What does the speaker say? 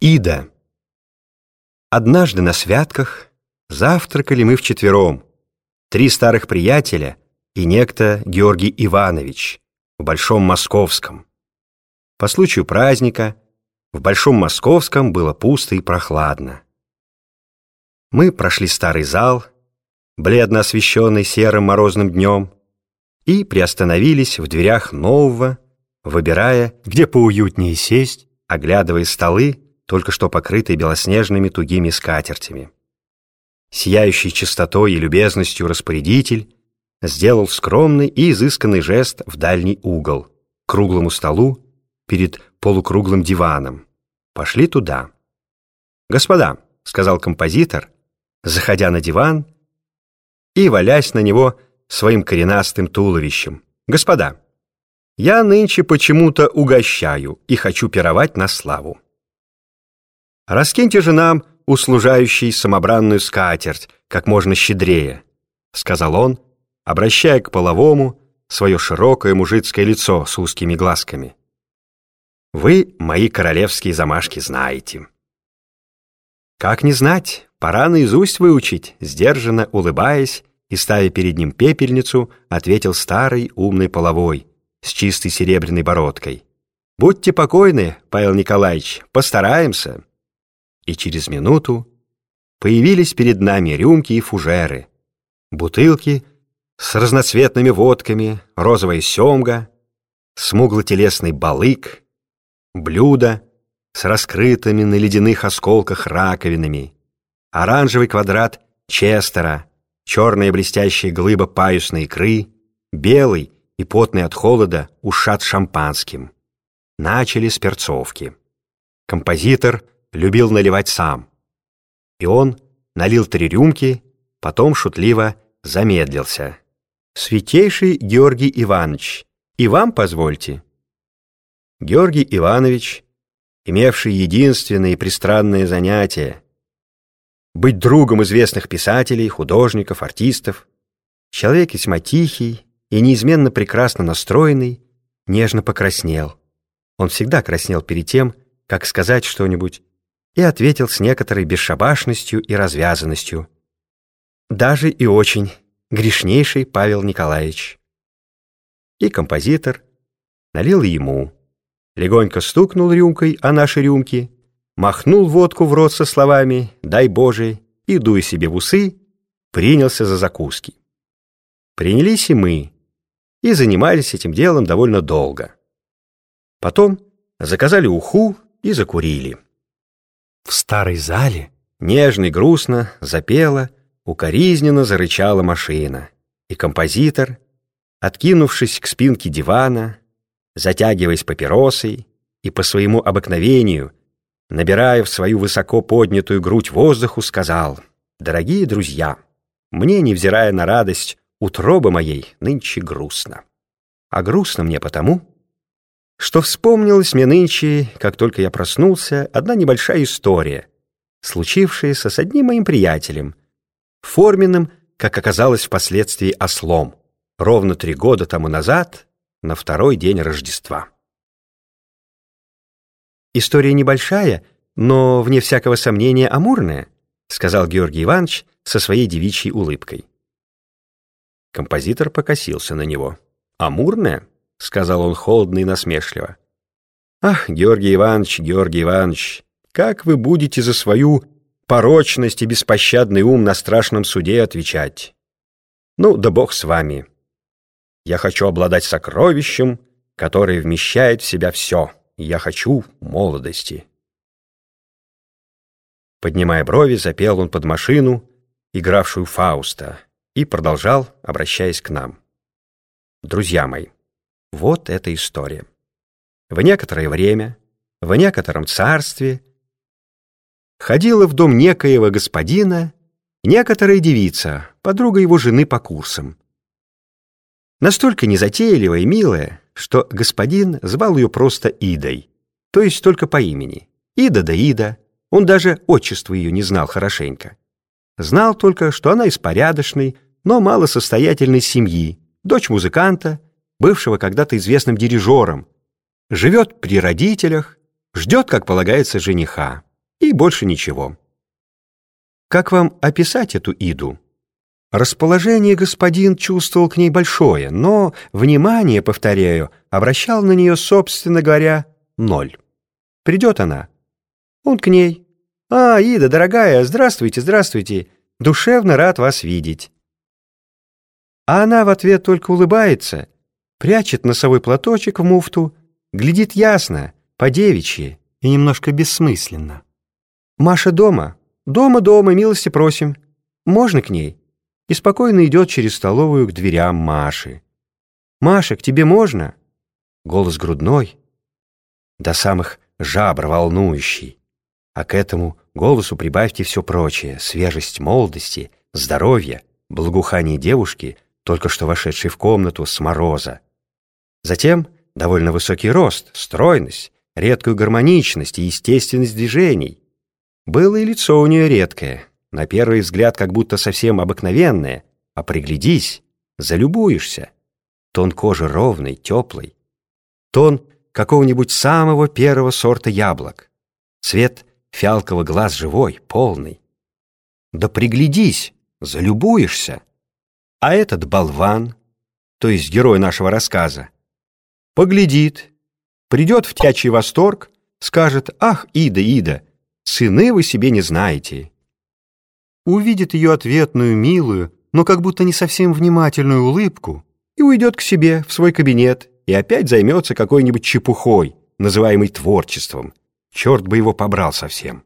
Ида. Однажды на святках завтракали мы вчетвером, три старых приятеля и некто Георгий Иванович в Большом Московском. По случаю праздника в Большом Московском было пусто и прохладно. Мы прошли старый зал, бледно освещенный серым морозным днем, и приостановились в дверях нового, выбирая, где поуютнее сесть, оглядывая столы, только что покрытый белоснежными тугими скатертями. Сияющий чистотой и любезностью распорядитель сделал скромный и изысканный жест в дальний угол, к круглому столу перед полукруглым диваном. Пошли туда. «Господа», — сказал композитор, заходя на диван и валясь на него своим коренастым туловищем. «Господа, я нынче почему-то угощаю и хочу пировать на славу. «Раскиньте же нам, услужающий самобранную скатерть, как можно щедрее», — сказал он, обращая к половому свое широкое мужицкое лицо с узкими глазками. «Вы мои королевские замашки знаете». «Как не знать, пора наизусть выучить», — сдержанно улыбаясь и ставя перед ним пепельницу, ответил старый умный половой с чистой серебряной бородкой. «Будьте покойны, Павел Николаевич, постараемся» и через минуту появились перед нами рюмки и фужеры, бутылки с разноцветными водками, розовая семга, смуглотелесный балык, блюдо с раскрытыми на ледяных осколках раковинами, оранжевый квадрат честера, черная блестящая глыба паюсной икры, белый и потный от холода ушат шампанским. Начали с перцовки. Композитор — любил наливать сам. И он налил три рюмки, потом шутливо замедлился. «Святейший Георгий Иванович, и вам позвольте». Георгий Иванович, имевший единственное и пристранное занятие — быть другом известных писателей, художников, артистов, человек весьма тихий и неизменно прекрасно настроенный, нежно покраснел. Он всегда краснел перед тем, как сказать что-нибудь и ответил с некоторой бесшабашностью и развязанностью. Даже и очень грешнейший Павел Николаевич. И композитор налил ему, легонько стукнул рюмкой о наши рюмки, махнул водку в рот со словами «дай Боже» и, дуя себе в усы, принялся за закуски. Принялись и мы, и занимались этим делом довольно долго. Потом заказали уху и закурили. В старой зале нежно и грустно запела, укоризненно зарычала машина, и композитор, откинувшись к спинке дивана, затягиваясь папиросой и по своему обыкновению, набирая в свою высоко поднятую грудь воздуху, сказал «Дорогие друзья, мне, невзирая на радость, утроба моей нынче грустно. А грустно мне потому, что вспомнилась мне нынче, как только я проснулся, одна небольшая история, случившаяся с одним моим приятелем, форменным, как оказалось впоследствии, ослом, ровно три года тому назад, на второй день Рождества. «История небольшая, но, вне всякого сомнения, амурная», сказал Георгий Иванович со своей девичьей улыбкой. Композитор покосился на него. «Амурная?» — сказал он холодно и насмешливо. «Ах, Георгий Иванович, Георгий Иванович, как вы будете за свою порочность и беспощадный ум на страшном суде отвечать? Ну, да бог с вами. Я хочу обладать сокровищем, которое вмещает в себя все. Я хочу молодости». Поднимая брови, запел он под машину, игравшую Фауста, и продолжал, обращаясь к нам. «Друзья мои, вот эта история. В некоторое время, в некотором царстве, ходила в дом некоего господина некоторая девица, подруга его жены по курсам. Настолько незатейливая и милая, что господин звал ее просто Идой, то есть только по имени. Ида да Ида, он даже отчество ее не знал хорошенько. Знал только, что она из порядочной, но малосостоятельной семьи, дочь музыканта, бывшего когда-то известным дирижером, живет при родителях, ждет, как полагается, жениха. и больше ничего. Как вам описать эту Иду? Расположение господин чувствовал к ней большое, но внимание, повторяю, обращал на нее, собственно говоря, ноль. Придет она. Он к ней. «А, Ида, дорогая, здравствуйте, здравствуйте. Душевно рад вас видеть». А она в ответ только улыбается, прячет носовой платочек в муфту, глядит ясно, по-девичьи и немножко бессмысленно. «Маша дома? Дома, дома, милости просим. Можно к ней?» И спокойно идет через столовую к дверям Маши. «Маша, к тебе можно?» Голос грудной, до самых жабр волнующий. А к этому голосу прибавьте все прочее, свежесть молодости, здоровье, благоухание девушки, только что вошедшей в комнату с мороза. Затем довольно высокий рост, стройность, редкую гармоничность и естественность движений. Было и лицо у нее редкое, на первый взгляд как будто совсем обыкновенное, а приглядись, залюбуешься. Тон кожи ровный, теплый. Тон какого-нибудь самого первого сорта яблок. Цвет фиалкового глаз живой, полный. Да приглядись, залюбуешься. А этот болван, то есть герой нашего рассказа, поглядит, придет в тячий восторг, скажет «Ах, Ида, Ида, сыны вы себе не знаете». Увидит ее ответную, милую, но как будто не совсем внимательную улыбку и уйдет к себе в свой кабинет и опять займется какой-нибудь чепухой, называемой творчеством. Черт бы его побрал совсем.